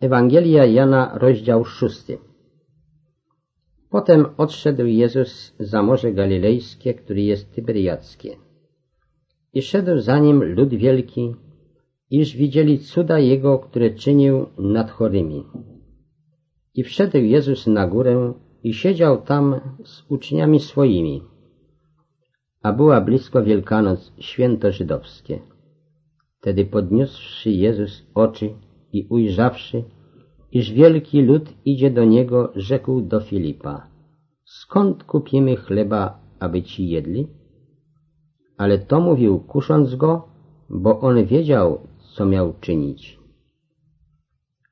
Ewangelia Jana, rozdział szósty. Potem odszedł Jezus za Morze Galilejskie, który jest Tyberiackie. I szedł za nim lud wielki, iż widzieli cuda Jego, które czynił nad chorymi. I wszedł Jezus na górę i siedział tam z uczniami swoimi. A była blisko Wielkanoc, święto żydowskie. Wtedy podniósłszy Jezus oczy i ujrzawszy, iż wielki lud idzie do niego, rzekł do Filipa, skąd kupimy chleba, aby ci jedli? Ale to mówił, kusząc go, bo on wiedział, co miał czynić.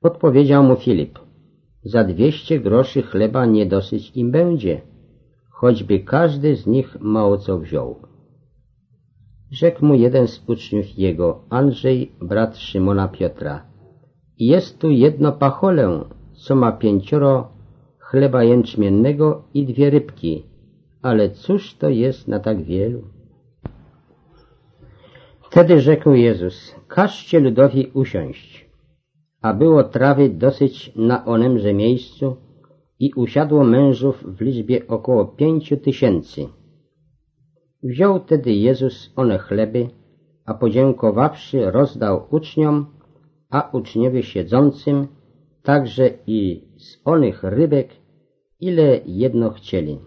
Odpowiedział mu Filip, za dwieście groszy chleba nie dosyć im będzie, choćby każdy z nich mało co wziął. Rzekł mu jeden z uczniów jego, Andrzej, brat Szymona Piotra, jest tu jedno pacholę, co ma pięcioro chleba jęczmiennego i dwie rybki, ale cóż to jest na tak wielu? Wtedy rzekł Jezus, każcie ludowi usiąść. A było trawy dosyć na onemże miejscu i usiadło mężów w liczbie około pięciu tysięcy. Wziął tedy Jezus one chleby, a podziękowawszy rozdał uczniom, a uczniowie siedzącym, także i z onych rybek, ile jedno chcieli.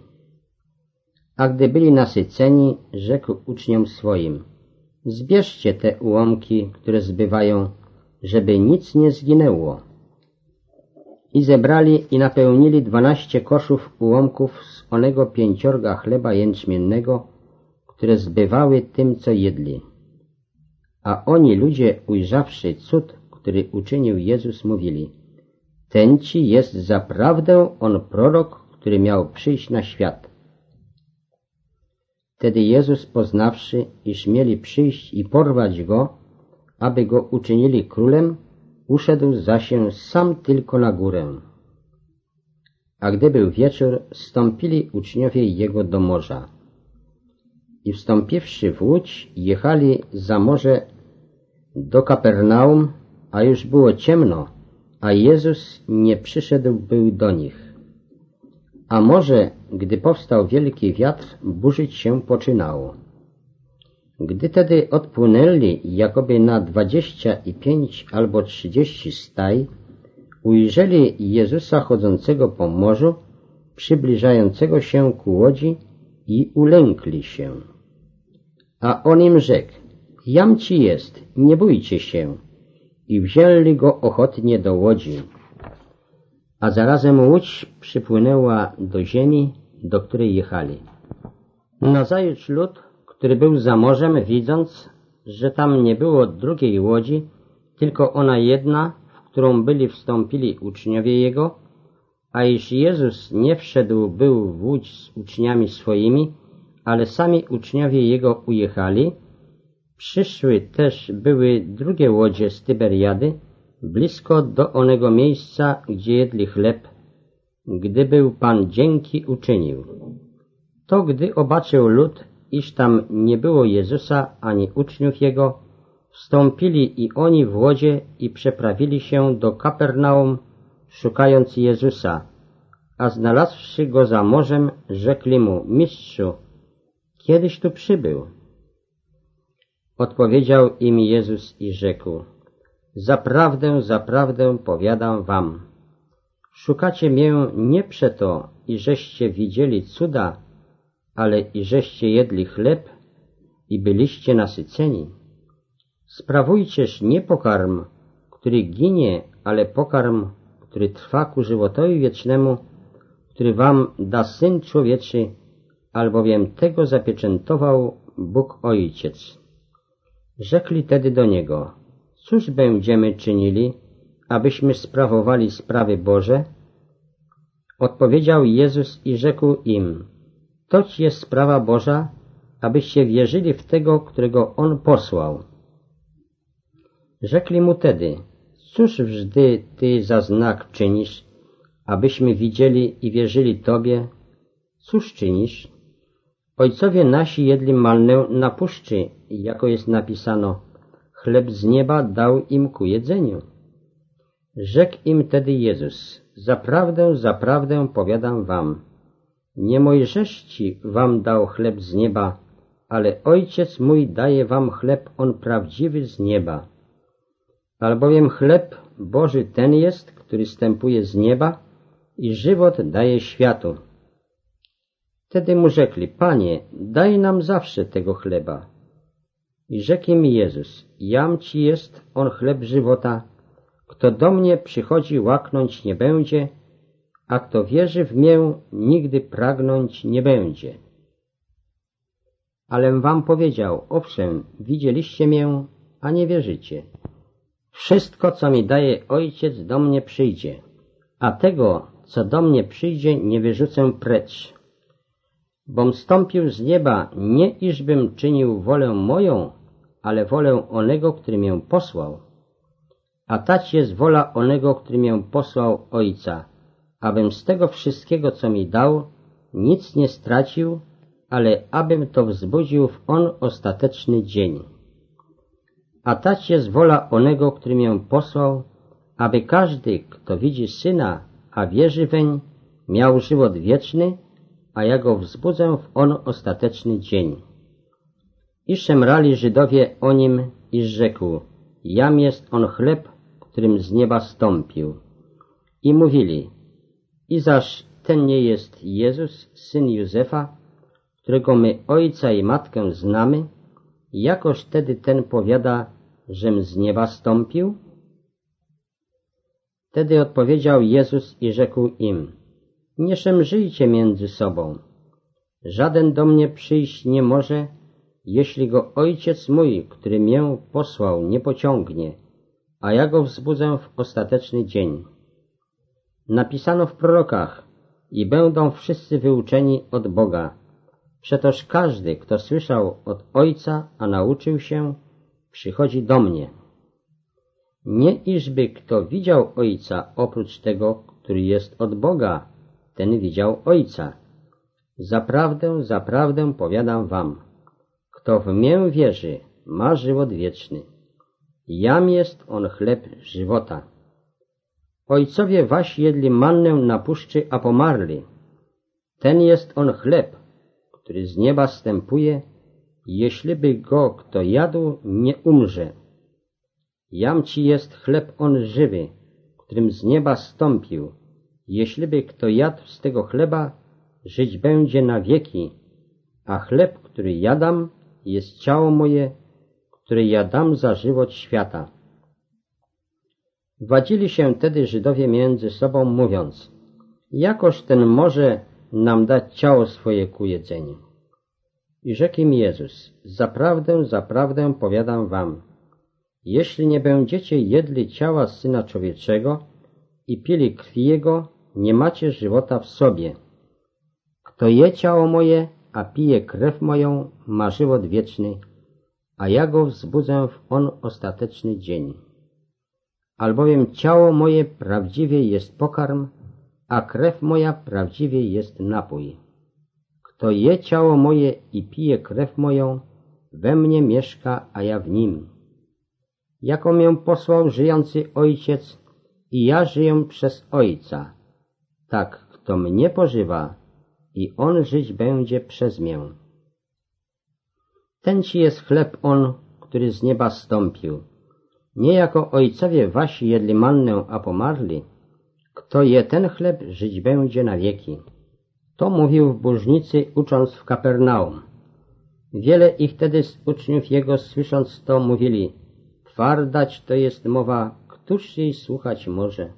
A gdy byli nasyceni, rzekł uczniom swoim, zbierzcie te ułomki, które zbywają, żeby nic nie zginęło. I zebrali i napełnili dwanaście koszów ułomków z onego pięciorga chleba jęczmiennego, które zbywały tym, co jedli. A oni ludzie, ujrzawszy cud, który uczynił Jezus, mówili Ten ci jest zaprawdę on prorok, który miał przyjść na świat. Wtedy Jezus, poznawszy, iż mieli przyjść i porwać go, aby go uczynili królem, uszedł za się sam tylko na górę. A gdy był wieczór, stąpili uczniowie jego do morza. I wstąpiwszy w łódź, jechali za morze do Kapernaum, a już było ciemno, a Jezus nie przyszedł był do nich. A może, gdy powstał wielki wiatr, burzyć się poczynało. Gdy tedy odpłynęli jakoby na dwadzieścia i pięć albo trzydzieści staj, ujrzeli Jezusa chodzącego po morzu, przybliżającego się ku łodzi i ulękli się. A on im rzekł, jam ci jest, nie bójcie się i wzięli go ochotnie do łodzi. A zarazem łódź przypłynęła do ziemi, do której jechali. Nazajutrz lud, który był za morzem, widząc, że tam nie było drugiej łodzi, tylko ona jedna, w którą byli wstąpili uczniowie Jego, a iż Jezus nie wszedł był w łódź z uczniami swoimi, ale sami uczniowie Jego ujechali, Przyszły też były drugie łodzie z Tyberiady, blisko do onego miejsca, gdzie jedli chleb, gdy był Pan dzięki uczynił. To gdy obaczył lud, iż tam nie było Jezusa ani uczniów Jego, wstąpili i oni w łodzie i przeprawili się do Kapernaum, szukając Jezusa, a znalazłszy go za morzem, rzekli mu, mistrzu, kiedyś tu przybył. Odpowiedział im Jezus i rzekł, Zaprawdę, zaprawdę powiadam wam, szukacie mię nie przeto, iżeście widzieli cuda, ale iżeście jedli chleb i byliście nasyceni. Sprawujcież nie pokarm, który ginie, ale pokarm, który trwa ku żywotowi wiecznemu, który wam da Syn Człowieczy, albowiem tego zapieczętował Bóg Ojciec. Rzekli tedy do niego, cóż będziemy czynili, abyśmy sprawowali sprawy Boże? Odpowiedział Jezus i rzekł im, toć jest sprawa Boża, abyście wierzyli w tego, którego On posłał. Rzekli mu tedy, cóż wżdy Ty za znak czynisz, abyśmy widzieli i wierzyli Tobie? Cóż czynisz? Ojcowie nasi jedli malnę na puszczy, jako jest napisano, chleb z nieba dał im ku jedzeniu. Rzekł im tedy Jezus, zaprawdę, zaprawdę powiadam wam, nie Mojżesz ci wam dał chleb z nieba, ale Ojciec mój daje wam chleb on prawdziwy z nieba. Albowiem chleb Boży ten jest, który stępuje z nieba i żywot daje światu. Wtedy mu rzekli, Panie, daj nam zawsze tego chleba. I rzekł im Jezus, jam ci jest on chleb żywota, kto do mnie przychodzi łaknąć nie będzie, a kto wierzy w mię, nigdy pragnąć nie będzie. Alem wam powiedział, owszem, widzieliście mię, a nie wierzycie. Wszystko, co mi daje Ojciec, do mnie przyjdzie, a tego, co do mnie przyjdzie, nie wyrzucę precz. Bom stąpił z nieba, nie iżbym czynił wolę moją, ale wolę onego, który mię posłał. A tać jest wola onego, który mię posłał Ojca, abym z tego wszystkiego, co mi dał, nic nie stracił, ale abym to wzbudził w on ostateczny dzień. A tać jest wola onego, który mię posłał, aby każdy, kto widzi Syna, a wierzy weń, miał żywot wieczny, a ja go wzbudzę w on ostateczny dzień. I szemrali Żydowie o nim i rzekł, jam jest on chleb, którym z nieba stąpił. I mówili, i zaż ten nie jest Jezus, syn Józefa, którego my ojca i matkę znamy, jakoż wtedy ten powiada, żem z nieba stąpił? Wtedy odpowiedział Jezus i rzekł im, nie szemrzyjcie między sobą. Żaden do mnie przyjść nie może, jeśli go Ojciec mój, który mię posłał, nie pociągnie, a ja go wzbudzę w ostateczny dzień. Napisano w prorokach i będą wszyscy wyuczeni od Boga. Przetoż każdy, kto słyszał od Ojca, a nauczył się, przychodzi do mnie. Nie iżby kto widział Ojca oprócz tego, który jest od Boga, ten widział Ojca. Zaprawdę, zaprawdę powiadam wam, kto w mię wierzy, ma żywot wieczny. Jam jest on chleb żywota. Ojcowie wasi jedli mannę na puszczy, a pomarli. Ten jest on chleb, który z nieba stępuje, jeśliby go kto jadł, nie umrze. Jam ci jest chleb on żywy, którym z nieba stąpił. Jeśliby kto jadł z tego chleba, żyć będzie na wieki, a chleb, który jadam, jest ciało moje, które ja dam za żywot świata. Wadzili się tedy Żydowie między sobą, mówiąc, jakoż ten może nam dać ciało swoje ku jedzeniu. I rzekł im Jezus, zaprawdę, zaprawdę powiadam wam, jeśli nie będziecie jedli ciała Syna Człowieczego i pili krwi Jego, nie macie żywota w sobie. Kto je ciało moje, a pije krew moją, ma żywot wieczny, a ja go wzbudzę w on ostateczny dzień. Albowiem ciało moje prawdziwie jest pokarm, a krew moja prawdziwie jest napój. Kto je ciało moje i pije krew moją, we mnie mieszka, a ja w nim. Jako mię posłał żyjący Ojciec i ja żyję przez Ojca, tak kto mnie pożywa i on żyć będzie przez mię. Ten ci jest chleb on, który z nieba stąpił. Nie jako ojcowie wasi jedli mannę, a pomarli. Kto je ten chleb, żyć będzie na wieki. To mówił w Burznicy, ucząc w Kapernaum. Wiele ich wtedy z uczniów jego, słysząc to, mówili, twardać to jest mowa, któż jej słuchać może?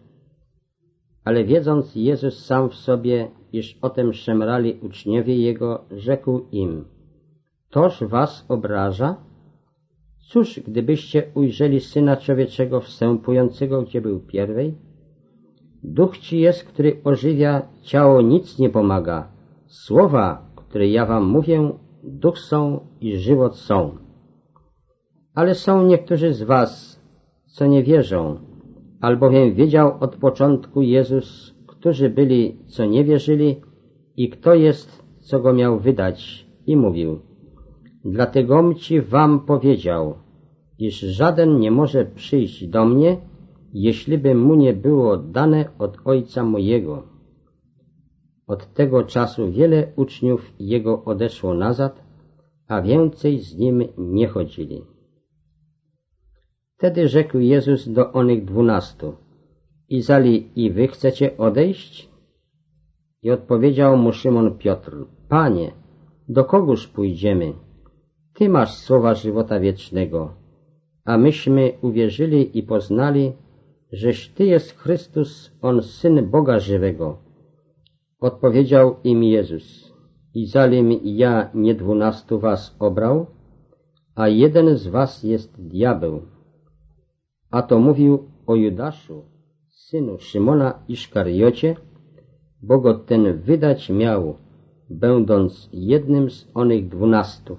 Ale wiedząc Jezus sam w sobie, iż o tym szemrali uczniowie jego, rzekł im, toż was obraża? Cóż, gdybyście ujrzeli Syna Człowieczego wstępującego, gdzie był pierwej? Duch ci jest, który ożywia, ciało nic nie pomaga. Słowa, które ja wam mówię, duch są i żywot są. Ale są niektórzy z was, co nie wierzą, albowiem wiedział od początku Jezus, którzy byli, co nie wierzyli i kto jest, co go miał wydać i mówił Dlategom ci wam powiedział, iż żaden nie może przyjść do mnie, jeśliby mu nie było dane od Ojca mojego. Od tego czasu wiele uczniów jego odeszło nazad, a więcej z nim nie chodzili. Wtedy rzekł Jezus do onych dwunastu, Izali i wy chcecie odejść? I odpowiedział mu Szymon Piotr, Panie, do kogóż pójdziemy? Ty masz słowa żywota wiecznego, a myśmy uwierzyli i poznali, żeś Ty jest Chrystus, On Syn Boga żywego. Odpowiedział im Jezus, i ja nie dwunastu was obrał, a jeden z was jest diabeł. A to mówił o Judaszu, synu Szymona Iszkariocie, bo go ten wydać miał, będąc jednym z onych dwunastu.